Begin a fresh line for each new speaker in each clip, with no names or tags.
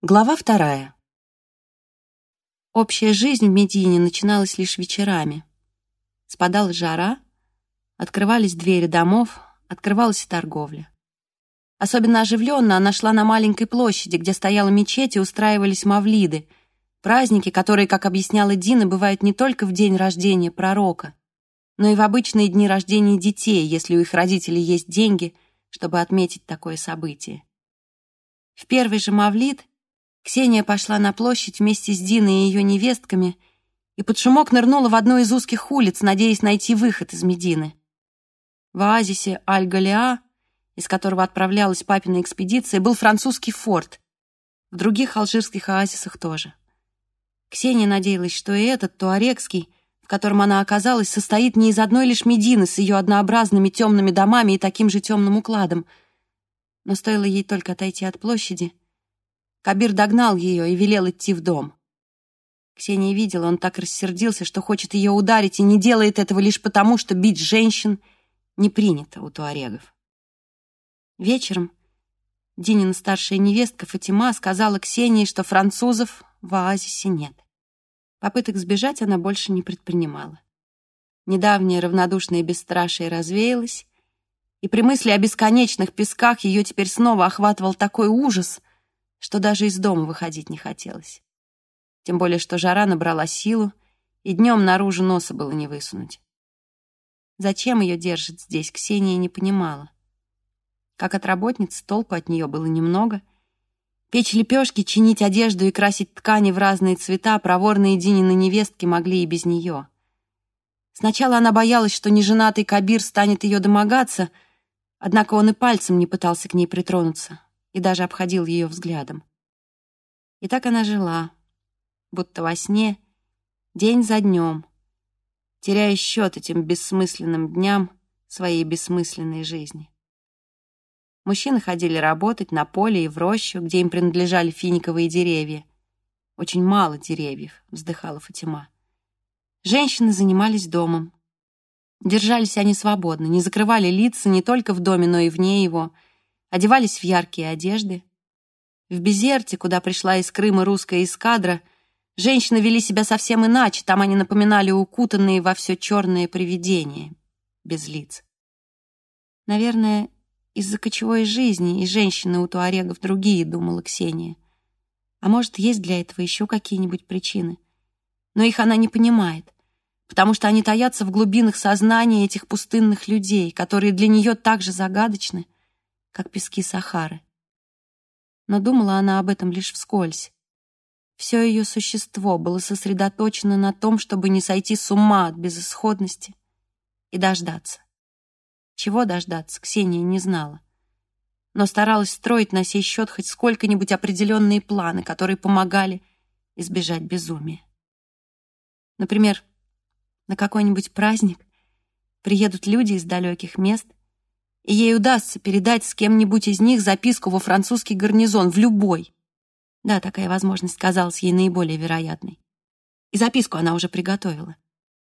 Глава вторая. Общая жизнь в Медине начиналась лишь вечерами. Спадала жара, открывались двери домов, открывалась и торговля. Особенно оживленно она шла на маленькой площади, где стояла мечеть и устраивались мавлиды, праздники, которые, как объясняла Дина, бывают не только в день рождения пророка, но и в обычные дни рождения детей, если у их родителей есть деньги, чтобы отметить такое событие. В первый же мавлид Ксения пошла на площадь вместе с Диной и ее невестками и под шумок нырнула в одну из узких улиц, надеясь найти выход из Медины. В оазисе Аль-Галиа, из которого отправлялась папина экспедиция, был французский форт. В других алжирских оазисах тоже. Ксения надеялась, что и этот, туарекский, в котором она оказалась, состоит не из одной лишь Медины с ее однообразными темными домами и таким же темным укладом. Но стоило ей только отойти от площади — Кабир догнал ее и велел идти в дом. Ксения видела, он так рассердился, что хочет ее ударить, и не делает этого лишь потому, что бить женщин не принято у туарегов. Вечером Динина старшая невестка Фатима сказала Ксении, что французов в оазисе нет. Попыток сбежать она больше не предпринимала. Недавнее равнодушное бесстрашие развеялось, и при мысли о бесконечных песках ее теперь снова охватывал такой ужас, что даже из дома выходить не хотелось. Тем более, что жара набрала силу, и днем наружу носа было не высунуть. Зачем ее держит здесь, Ксения не понимала. Как от работницы толку от нее было немного. Печь лепешки, чинить одежду и красить ткани в разные цвета проворные Динины невестки могли и без нее. Сначала она боялась, что неженатый Кабир станет ее домогаться, однако он и пальцем не пытался к ней притронуться и даже обходил ее взглядом. И так она жила, будто во сне, день за днем, теряя счет этим бессмысленным дням своей бессмысленной жизни. Мужчины ходили работать на поле и в рощу, где им принадлежали финиковые деревья. «Очень мало деревьев», — вздыхала Фатима. Женщины занимались домом. Держались они свободно, не закрывали лица не только в доме, но и вне его — одевались в яркие одежды. В Безерте, куда пришла из Крыма русская эскадра, женщины вели себя совсем иначе, там они напоминали укутанные во все черное привидения, без лиц. Наверное, из-за кочевой жизни и женщины у туарегов другие, думала Ксения. А может, есть для этого еще какие-нибудь причины. Но их она не понимает, потому что они таятся в глубинах сознания этих пустынных людей, которые для нее так же загадочны, как пески Сахары. Но думала она об этом лишь вскользь. Все ее существо было сосредоточено на том, чтобы не сойти с ума от безысходности и дождаться. Чего дождаться, Ксения не знала. Но старалась строить на сей счет хоть сколько-нибудь определенные планы, которые помогали избежать безумия. Например, на какой-нибудь праздник приедут люди из далеких мест и ей удастся передать с кем-нибудь из них записку во французский гарнизон, в любой. Да, такая возможность казалась ей наиболее вероятной. И записку она уже приготовила.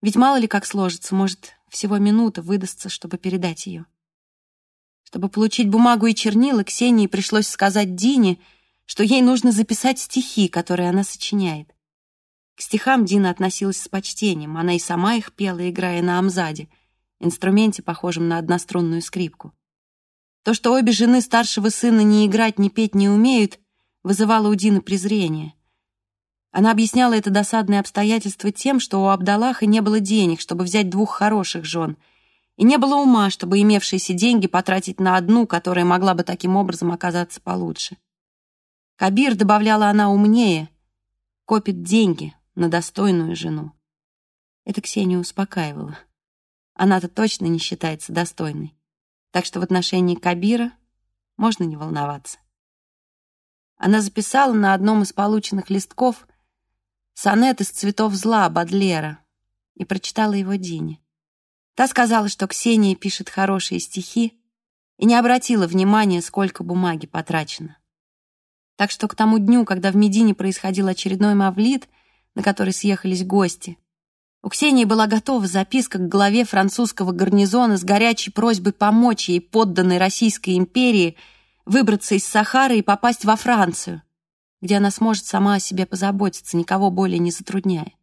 Ведь мало ли как сложится, может, всего минута выдастся, чтобы передать ее. Чтобы получить бумагу и чернила, Ксении пришлось сказать Дине, что ей нужно записать стихи, которые она сочиняет. К стихам Дина относилась с почтением, она и сама их пела, играя на амзаде — инструменте, похожем на однострунную скрипку. То, что обе жены старшего сына ни играть, ни петь не умеют, вызывало у Дины презрение. Она объясняла это досадное обстоятельство тем, что у Абдаллаха не было денег, чтобы взять двух хороших жен, и не было ума, чтобы имевшиеся деньги потратить на одну, которая могла бы таким образом оказаться получше. Кабир, добавляла она умнее, копит деньги на достойную жену. Это Ксению успокаивало. Она-то точно не считается достойной. Так что в отношении Кабира можно не волноваться. Она записала на одном из полученных листков сонет из цветов зла Бадлера и прочитала его Дине. Та сказала, что Ксения пишет хорошие стихи и не обратила внимания, сколько бумаги потрачено. Так что к тому дню, когда в Медине происходил очередной мавлид, на который съехались гости, у Ксении была готова записка к главе французского гарнизона с горячей просьбой помочь ей, подданной Российской империи, выбраться из Сахары и попасть во Францию. где она сможет сама о себе позаботиться, никого более не затрудняя.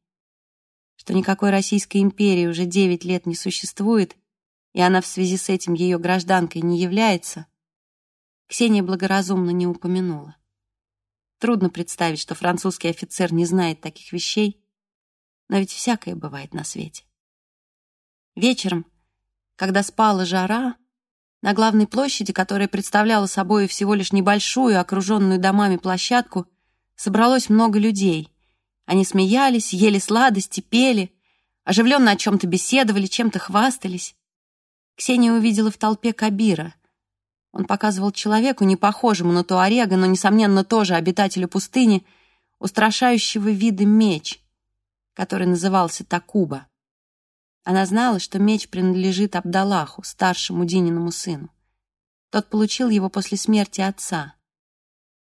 Что никакой Российской империи уже девять лет не существует, и она в связи с этим ее гражданкой не является, Ксения благоразумно не упомянула. Трудно представить, что французский офицер не знает таких вещей, но ведь всякое бывает на свете. Вечером, когда спала жара, на главной площади, которая представляла собой всего лишь небольшую, окруженную домами площадку, собралось много людей. Они смеялись, ели сладости, пели, оживленно о чем-то беседовали, чем-то хвастались. Ксения увидела в толпе Кабира. Он показывал человеку, не похожему на Туарега, но, несомненно, тоже обитателю пустыни, устрашающего вида меч, который назывался Такуба. Она знала, что меч принадлежит Абдаллаху, старшему Дининому сыну. Тот получил его после смерти отца.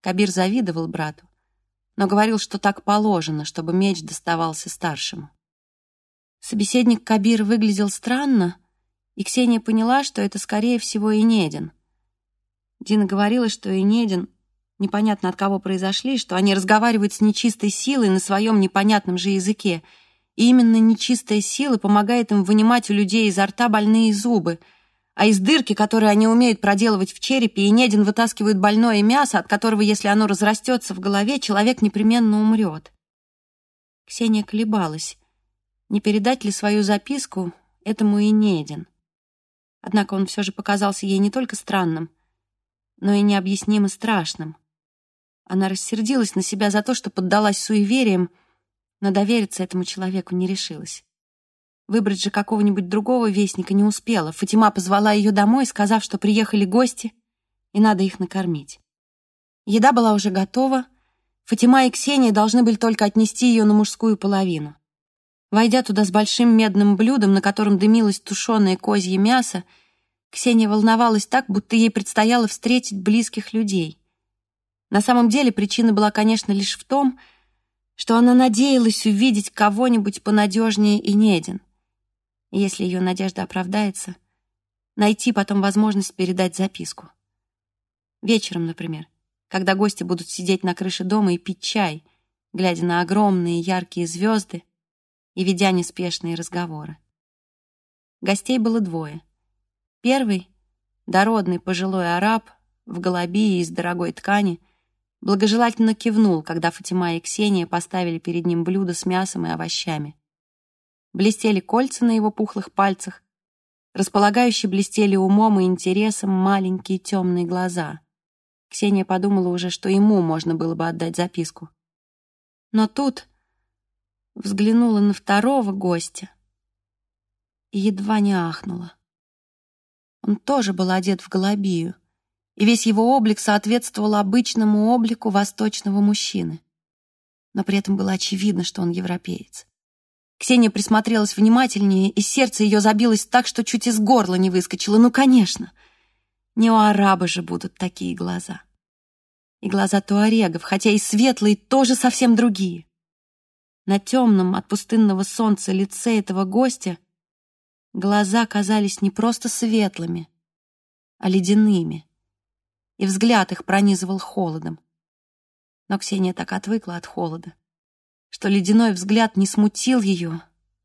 Кабир завидовал брату, но говорил, что так положено, чтобы меч доставался старшему. Собеседник Кабир выглядел странно, и Ксения поняла, что это, скорее всего, и Недин. Дина говорила, что и Недин непонятно от кого произошли, что они разговаривают с нечистой силой на своем непонятном же языке — и именно нечистая сила помогает им вынимать у людей изо рта больные зубы, а из дырки, которые они умеют проделывать в черепе, и Недин вытаскивают больное мясо, от которого, если оно разрастется в голове, человек непременно умрет. Ксения колебалась, не передать ли свою записку этому и Недин. Однако он все же показался ей не только странным, но и необъяснимо страшным. Она рассердилась на себя за то, что поддалась суевериям, но довериться этому человеку не решилась. Выбрать же какого-нибудь другого вестника не успела. Фатима позвала ее домой, сказав, что приехали гости, и надо их накормить. Еда была уже готова. Фатима и Ксения должны были только отнести ее на мужскую половину. Войдя туда с большим медным блюдом, на котором дымилось тушеное козье мясо, Ксения волновалась так, будто ей предстояло встретить близких людей. На самом деле причина была, конечно, лишь в том, что она надеялась увидеть кого-нибудь понадежнее и Недин. И если ее надежда оправдается, найти потом возможность передать записку. Вечером, например, когда гости будут сидеть на крыше дома и пить чай, глядя на огромные яркие звезды и ведя неспешные разговоры. Гостей было двое. Первый — дородный пожилой араб в голубии из дорогой ткани — благожелательно кивнул, когда Фатима и Ксения поставили перед ним блюдо с мясом и овощами. Блестели кольца на его пухлых пальцах, располагающие блестели умом и интересом маленькие темные глаза. Ксения подумала уже, что ему можно было бы отдать записку. Но тут взглянула на второго гостя и едва не ахнула. Он тоже был одет в голубию, и весь его облик соответствовал обычному облику восточного мужчины. Но при этом было очевидно, что он европеец. Ксения присмотрелась внимательнее, и сердце ее забилось так, что чуть из горла не выскочило. Ну, конечно, не у араба же будут такие глаза. И глаза туарегов, хотя и светлые, тоже совсем другие. На темном от пустынного солнца лице этого гостя глаза казались не просто светлыми, а ледяными и взгляд их пронизывал холодом. Но Ксения так отвыкла от холода, что ледяной взгляд не смутил ее,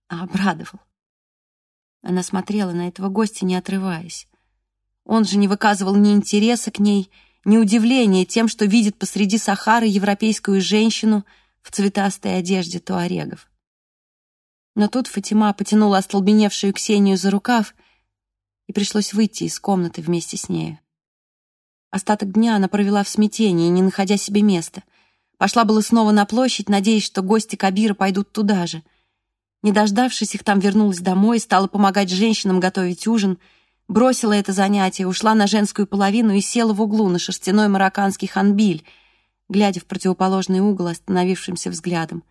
а обрадовал. Она смотрела на этого гостя, не отрываясь. Он же не выказывал ни интереса к ней, ни удивления тем, что видит посреди Сахары европейскую женщину в цветастой одежде туарегов. Но тут Фатима потянула остолбеневшую Ксению за рукав, и пришлось выйти из комнаты вместе с нею. Остаток дня она провела в смятении, не находя себе места. Пошла было снова на площадь, надеясь, что гости Кабира пойдут туда же. Не дождавшись их, там вернулась домой, стала помогать женщинам готовить ужин, бросила это занятие, ушла на женскую половину и села в углу на шерстяной марокканский ханбиль, глядя в противоположный угол остановившимся взглядом.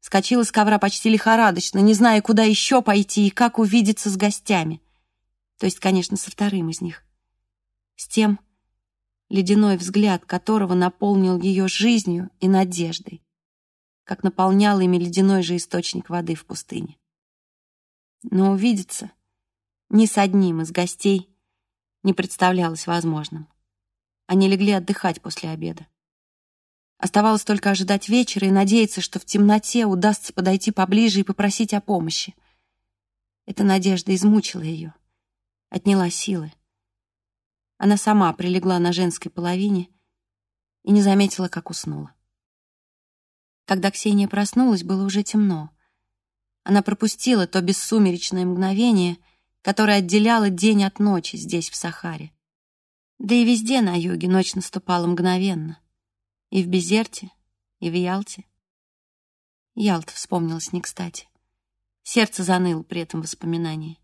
Скочила с ковра почти лихорадочно, не зная, куда еще пойти и как увидеться с гостями. То есть, конечно, со вторым из них. С тем, ледяной взгляд которого наполнил ее жизнью и надеждой, как наполнял ими ледяной же источник воды в пустыне. Но увидеться ни с одним из гостей не представлялось возможным. Они легли отдыхать после обеда. Оставалось только ожидать вечера и надеяться, что в темноте удастся подойти поближе и попросить о помощи. Эта надежда измучила ее, отняла силы. Она сама прилегла на женской половине и не заметила, как уснула. Когда Ксения проснулась, было уже темно. Она пропустила то бессумеречное мгновение, которое отделяло день от ночи здесь, в Сахаре. Да и везде на юге ночь наступала мгновенно. И в Безерте, и в Ялте. Ялта вспомнилась не кстати. Сердце заныло при этом воспоминании.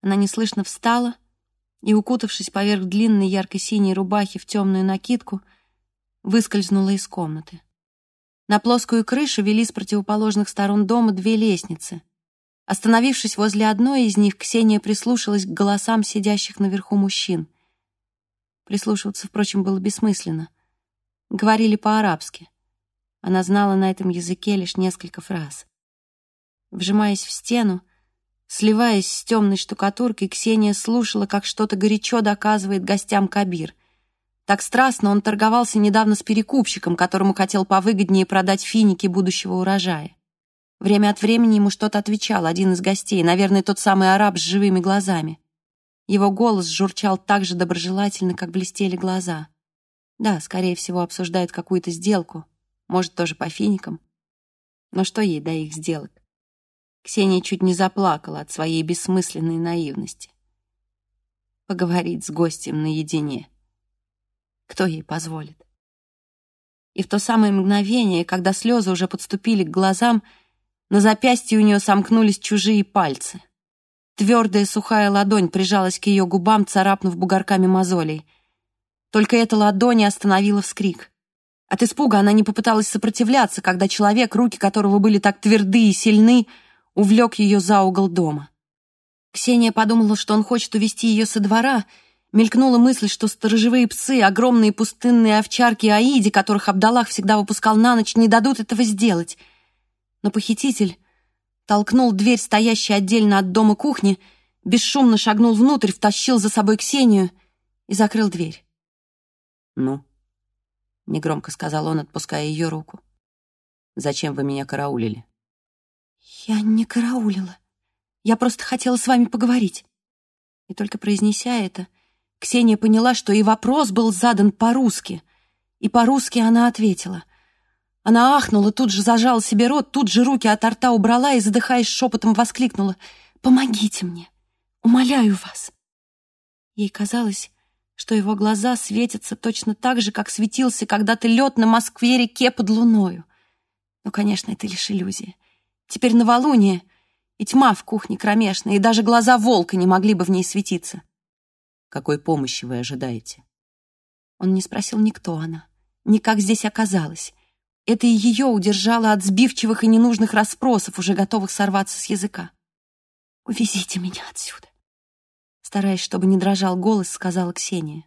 Она неслышно встала и, укутавшись поверх длинной ярко-синей рубахи в темную накидку, выскользнула из комнаты. На плоскую крышу вели с противоположных сторон дома две лестницы. Остановившись возле одной из них, Ксения прислушалась к голосам сидящих наверху мужчин. Прислушиваться, впрочем, было бессмысленно. Говорили по-арабски. Она знала на этом языке лишь несколько фраз. Вжимаясь в стену, сливаясь с темной штукатуркой, Ксения слушала, как что-то горячо доказывает гостям Кабир — так страстно он торговался недавно с перекупщиком, которому хотел повыгоднее продать финики будущего урожая. Время от времени ему что-то отвечал один из гостей, наверное, тот самый араб с живыми глазами. Его голос журчал так же доброжелательно, как блестели глаза. Да, скорее всего, обсуждают какую-то сделку, может, тоже по финикам. Но что ей до их сделок? Ксения чуть не заплакала от своей бессмысленной наивности. Поговорить с гостем наедине. Кто ей позволит? И в то самое мгновение, когда слезы уже подступили к глазам, на запястье у нее сомкнулись чужие пальцы. Твердая сухая ладонь прижалась к ее губам, царапнув бугорками мозолей. Только эта ладонь остановила вскрик. От испуга она не попыталась сопротивляться, когда человек, руки которого были так тверды и сильны, увлек ее за угол дома. Ксения подумала, что он хочет увести ее со двора — Мелькнула мысль, что сторожевые псы, огромные пустынные овчарки Аиди, которых Абдаллах всегда выпускал на ночь, не дадут этого сделать. Но похититель толкнул дверь, стоящую отдельно от дома кухни, бесшумно шагнул внутрь, втащил за собой Ксению и закрыл дверь.
«Ну?» — негромко сказал он, отпуская ее руку. «Зачем вы меня караулили?»
«Я не караулила. Я просто хотела с вами поговорить». И только произнеся это, Ксения поняла, что и вопрос был задан по-русски. И по-русски она ответила. Она ахнула, тут же зажала себе рот, тут же руки от рта убрала и, задыхаясь шепотом, воскликнула. «Помогите мне! Умоляю вас!» Ей казалось, что его глаза светятся точно так же, как светился когда-то лед на Москве-реке под луною. Но, конечно, это лишь иллюзия. Теперь новолуние, и тьма в кухне кромешная, и даже глаза волка не могли бы в ней светиться.
Какой помощи вы ожидаете?
Он не спросил никто она, ни как здесь оказалось. Это и ее удержало от сбивчивых и ненужных расспросов, уже готовых сорваться с языка. «Увезите меня отсюда!» Стараясь, чтобы не дрожал голос, сказала Ксения.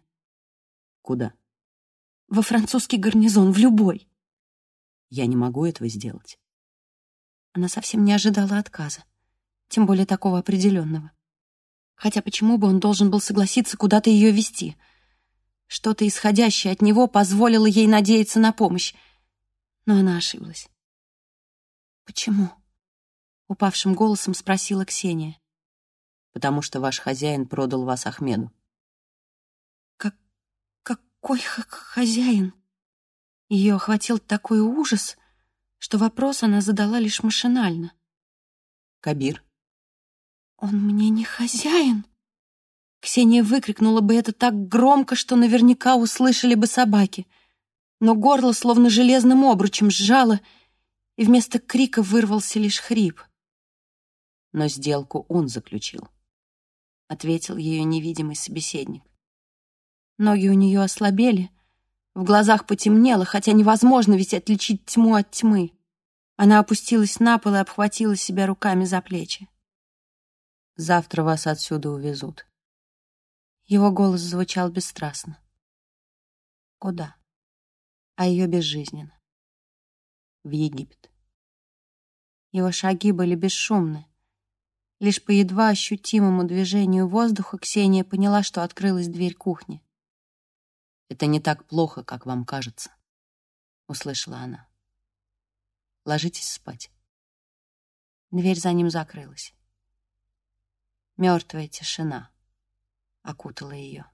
«Куда?»
«Во французский гарнизон, в любой».
«Я не могу этого сделать».
Она совсем не ожидала отказа, тем более такого определенного. Хотя почему бы он должен был согласиться куда-то ее вести? Что-то исходящее от него позволило ей надеяться на помощь. Но она ошиблась. «Почему?» — упавшим голосом спросила Ксения.
«Потому что ваш хозяин продал вас Ахмеду».
«Как... какой хозяин?» Ее охватил такой ужас, что вопрос она задала лишь машинально.
«Кабир»,
«Он мне не хозяин!» Ксения выкрикнула бы это так громко, что наверняка услышали бы собаки. Но горло словно железным обручем сжало, и вместо крика вырвался лишь хрип.
«Но сделку он заключил», — ответил ее невидимый собеседник.
Ноги у нее ослабели, в глазах потемнело, хотя невозможно ведь отличить тьму от тьмы. Она опустилась на пол и обхватила себя руками за плечи.
Завтра вас отсюда увезут.
Его голос звучал бесстрастно. Куда? А ее безжизненно.
В Египет.
Его шаги были бесшумны. Лишь по едва ощутимому движению воздуха Ксения поняла, что открылась дверь кухни.
Это не так плохо, как вам кажется. — услышала она. «Ложитесь спать».
Дверь за ним закрылась. Мертвая тишина окутала ее.